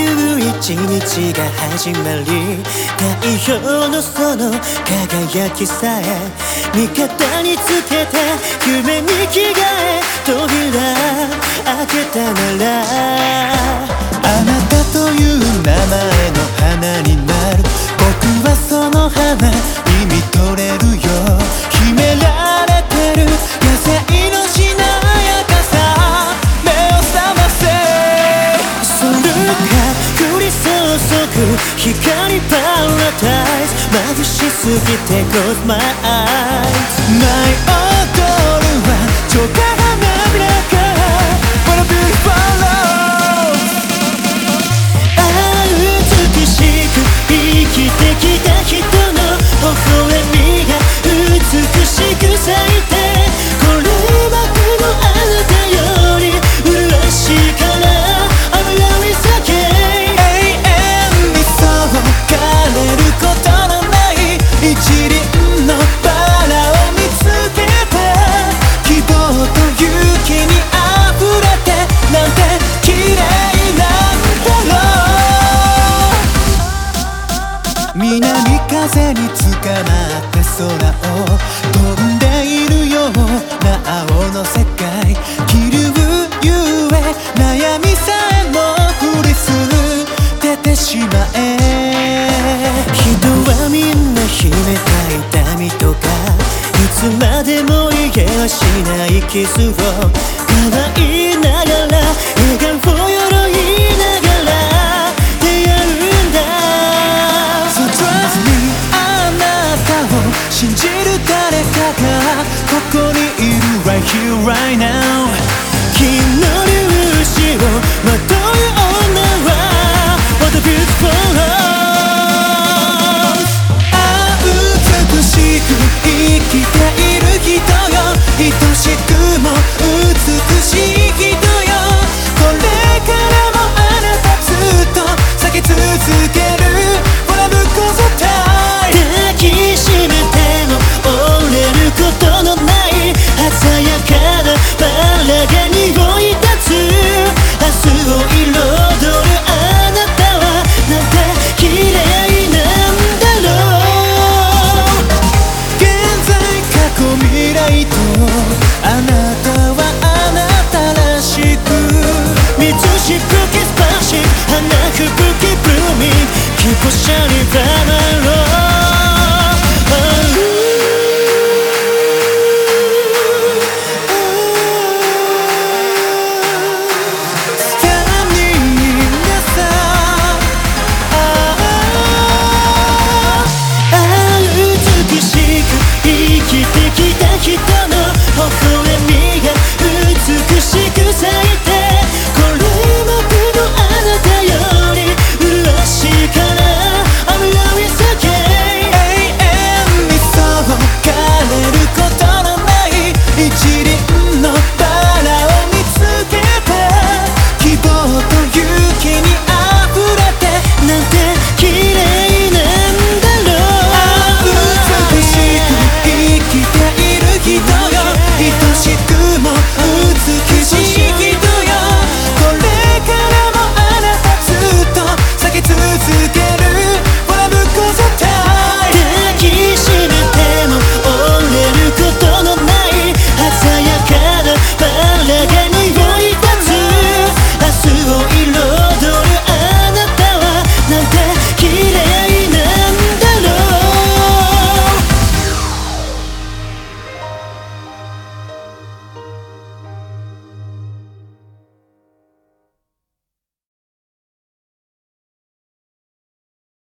いう一日が始まり。太陽のその輝きさえ味方につけて夢に気が光パラダイス眩しすぎて Close my eyes My own 南風につかまって空を飛んでいるような青の世界切るゆえ悩みさえも降りすぐ出てしまえ人はみんな秘めた痛みとかいつまでも癒えはしない傷を可愛い right now. しぶきスパシュ花吹雪ブーミン。希望者にたまろう